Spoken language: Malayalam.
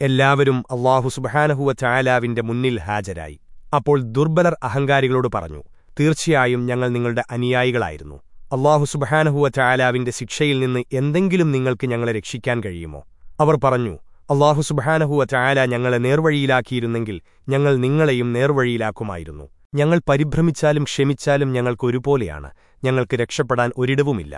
എല്ലാവരും അള്ളാഹു സുബഹാനഹുവ ചായാലാവിന്റെ മുന്നിൽ ഹാജരായി. അപ്പോൾ ദുർബലർ അഹങ്കാരികളോട് പറഞ്ഞു തീർച്ചയായും ഞങ്ങൾ നിങ്ങളുടെ അനുയായികളായിരുന്നു. അള്ളാഹു സുബഹാനഹുവ ചായാലാവിന്റെ ശിക്ഷയിൽ നിന്ന് എന്തെങ്കിലും നിങ്ങൾക്ക് ഞങ്ങളെ രക്ഷിക്കാൻ കഴിയുമോ? അവർ പറഞ്ഞു അള്ളാഹു സുബഹാനഹുവ ചായാല ഞങ്ങളെ നേർവഴിയിലാക്കിയിരുന്നെങ്കിൽ ഞങ്ങൾ നിങ്ങളെയും നേർവഴിയിലാക്കുമായിരുന്നു. ഞങ്ങൾ പരിഭ്രമിച്ചാലും ക്ഷമിച്ചാലും ഞങ്ങൾക്കൊരുപോലെയാണ് ഞങ്ങൾക്ക് രക്ഷപ്പെടാൻ ഒരിടവുമില്ല.